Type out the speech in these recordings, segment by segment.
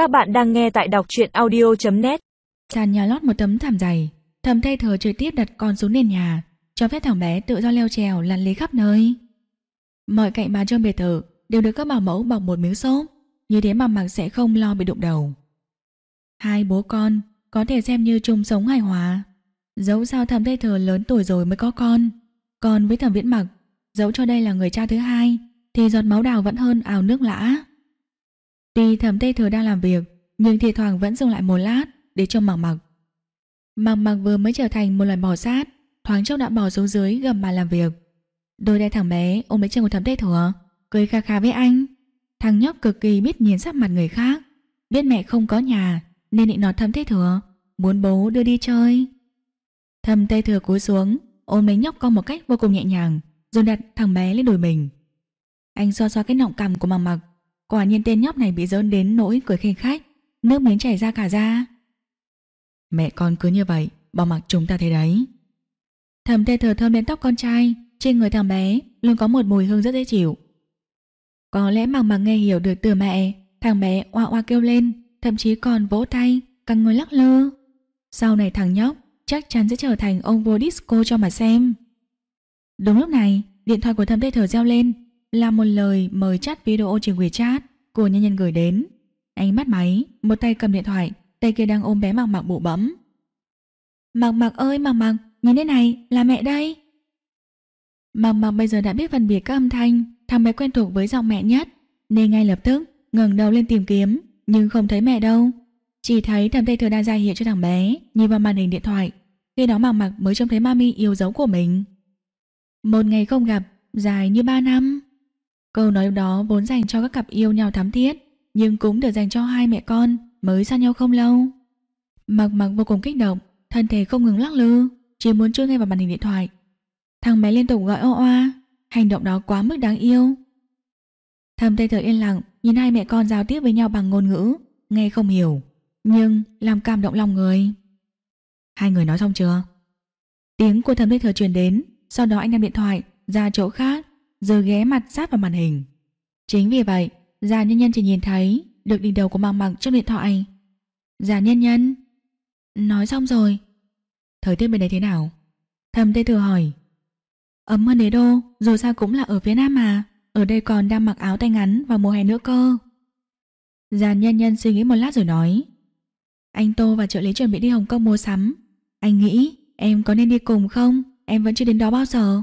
Các bạn đang nghe tại đọc truyện audio.net Sàn nhà lót một tấm thảm dày, Thầm thay thờ trực tiếp đặt con xuống nền nhà, Cho phép thằng bé tự do leo trèo lăn lý khắp nơi. Mọi cạnh bàn trong biệt thự Đều được các bảo mẫu bọc một miếng xốp, Như thế mà mặc sẽ không lo bị đụng đầu. Hai bố con Có thể xem như chung sống hài hòa, Dẫu sao thầm thay thờ lớn tuổi rồi mới có con. Còn với thẩm viễn mặc Dẫu cho đây là người cha thứ hai, Thì giọt máu đào vẫn hơn ảo nước lã. Tuy thẩm tây thừa đang làm việc, Nhưng thì thoảng vẫn dừng lại một lát Để cho mặc mặc Mặc mặc vừa mới trở thành một loài bò sát, Thoáng chốc đã bỏ xuống dưới gầm bàn làm việc. Đôi tay thằng bé ôm lấy chân của thẩm tây thừa Cười kha kha với anh. Thằng nhóc cực kỳ biết nhìn sắc mặt người khác, Biết mẹ không có nhà Nên định nói thẩm tây thừa Muốn bố đưa đi chơi. Thầm tây thừa cúi xuống, Ôm lấy nhóc con một cách vô cùng nhẹ nhàng, Rồi đặt thằng bé lên đùi mình. Anh xoa xoa cái nọng cằm của mặc mặc Quả nhiên tên nhóc này bị dơn đến nỗi cười khinh khách. Nước miếng chảy ra cả da. Mẹ con cứ như vậy Bỏ mặc chúng ta thế đấy. Thầm tê thờ thơm lên tóc con trai, Trên người thằng bé luôn có một mùi hương rất dễ chịu. Có lẽ mặc mặc nghe hiểu được từ mẹ, Thằng bé oa oa kêu lên, Thậm chí còn vỗ tay Căng người lắc lư. Sau này thằng nhóc chắc chắn sẽ trở thành ông vua disco cho mà xem. Đúng lúc này, Điện thoại của thầm tê thờ reo lên là một lời mời chat video trên WeChat của nhân nhân gửi đến. Anh bắt máy, một tay cầm điện thoại, tay kia đang ôm bé mặc mặc bụ bẫm. Mặc mặc ơi mặc mặc, nhìn thế này, là mẹ đây. Mặc mặc bây giờ đã biết phân biệt các âm thanh, thằng bé quen thuộc với giọng mẹ nhất, nên ngay lập tức ngẩng đầu lên tìm kiếm, nhưng không thấy mẹ đâu. Chỉ thấy thầm tay thừa đang ra hiệu cho thằng bé, nhìn vào màn hình điện thoại. Khi đó mặc mặc mới trông thấy mami yêu dấu của mình. Một ngày không gặp, dài như ba năm. Câu nói đó vốn dành cho các cặp yêu nhau thắm thiết, nhưng cũng được dành cho hai mẹ con mới xa nhau không lâu. Mặc mặc vô cùng kích động, thân thể không ngừng lắc lư, chỉ muốn chui ngay vào màn hình điện thoại. Thằng bé liên tục gọi o oa, hành động đó quá mức đáng yêu. Thầm tây thở yên lặng, nhìn hai mẹ con giao tiếp với nhau bằng ngôn ngữ, nghe không hiểu, nhưng làm cảm động lòng người. Hai người nói xong chưa? Tiếng của thầm tây thở truyền đến, sau đó anh đem điện thoại ra chỗ khác rồi ghé mặt sát vào màn hình. Chính vì vậy, già nhân nhân chỉ nhìn thấy được đỉnh đầu của mạng Mạc trong điện thoại. Già nhân nhân. Nói xong rồi. Thời tiết bên đấy thế nào? Thầm Tây Thừa hỏi. Ấm hơn đế đô, rồi sao cũng là ở phía Nam mà. Ở đây còn đang mặc áo tay ngắn vào mùa hè nữa cơ. Già nhân nhân suy nghĩ một lát rồi nói. Anh Tô và trợ lý chuẩn bị đi Hồng Kông mua sắm. Anh nghĩ em có nên đi cùng không? Em vẫn chưa đến đó bao giờ.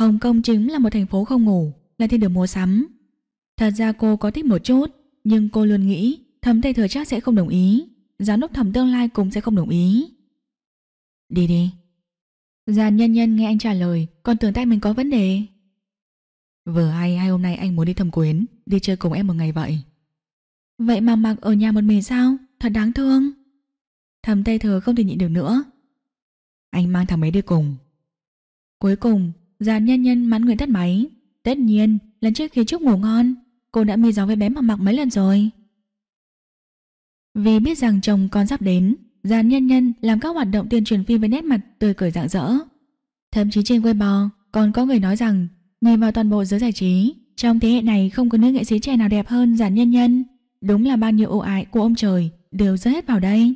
Hồng Kông chính là một thành phố không ngủ, là thiên đường mua sắm. Thật ra cô có thích một chút, nhưng cô luôn nghĩ thẩm tây thừa chắc sẽ không đồng ý, giám đốc thẩm tương lai cũng sẽ không đồng ý. Đi đi. Giàn nhân nhân nghe anh trả lời, còn tưởng tay mình có vấn đề. Vừa hay hai hôm nay anh muốn đi thăm quyến, đi chơi cùng em một ngày vậy. Vậy mà mặc ở nhà một mình sao? Thật đáng thương. Thầm Tây Thừa không thể nhịn được nữa. Anh mang thằng ấy đi cùng. Cuối cùng, Giàn nhân nhân mắn người tắt máy. Tất nhiên, lần trước khi chúc ngủ ngon, Cô đã mi giáo với bé mặc mặc mấy lần rồi. Vì biết rằng chồng con sắp đến Giàn nhân nhân làm các hoạt động tuyên truyền phim với nét mặt tươi cười rạng rỡ. Thậm chí trên Weibo, còn có người nói rằng, Nhìn vào toàn bộ giới giải trí, Trong thế hệ này không có nữ nghệ sĩ trẻ nào đẹp hơn giàn nhân nhân. Đúng là bao nhiêu ưu ái của ông trời Đều rơi hết vào đây.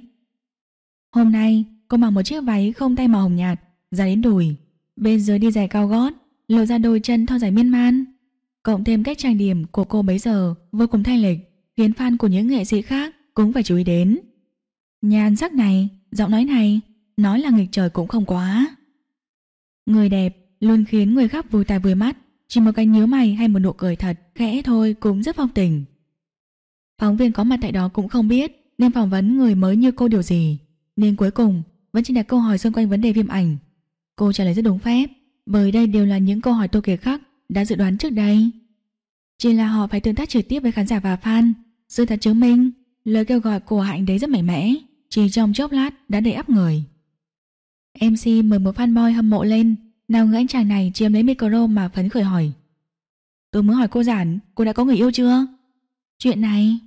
Hôm nay, cô mặc một chiếc váy không tay màu hồng nhạt Ra đến đùi. Bên dưới đi giày cao gót, Lộ ra đôi chân thon dài miên man. Cộng thêm cách trang điểm của cô bấy giờ Vô cùng thanh lịch, Khiến fan của những nghệ sĩ khác cũng phải chú ý đến. Nhan sắc này, Giọng nói này, Nói là nghịch trời cũng không quá. Người đẹp luôn khiến người khác vui tai vui mắt, Chỉ một cái nhíu mày hay một nụ cười thật Khẽ thôi cũng rất phong tình. Phóng viên có mặt tại đó cũng không biết Nên phỏng vấn người mới như cô điều gì Nên cuối cùng vẫn chỉ đặt câu hỏi xung quanh vấn đề phim ảnh. Cô trả lời rất đúng phép. Bởi đây đều là những câu hỏi Tô Kiệt Khắc, đã dự đoán trước đây. Chỉ là họ phải tương tác trực tiếp với khán giả và fan. Sự thật chứng minh, Lời kêu gọi của Hạnh đấy rất mạnh mẽ, Chỉ trong chốc lát đã đầy ắp người. MC mời một fanboy hâm mộ lên, Nào ngỡ anh chàng này chiếm lấy micro mà phấn khởi hỏi. Tôi muốn hỏi cô Giản, Cô đã có người yêu chưa? Chuyện này.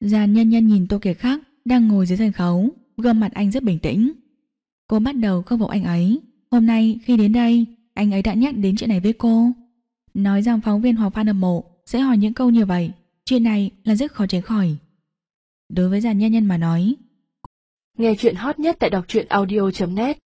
Giàn nhân nhân nhìn Tô Kiệt Khắc, Đang ngồi dưới sân khấu, Gương mặt anh rất bình tĩnh. Cô bắt đầu không phục anh ấy. Hôm nay khi đến đây Anh ấy đã nhắc đến chuyện này với cô. Nói rằng phóng viên hoặc fan hâm mộ Sẽ hỏi những câu như vậy chuyện này là rất khó tránh khỏi. Đối với giàn nhân nhân mà nói, Nghe chuyện hot nhất tại đọc truyện audio.net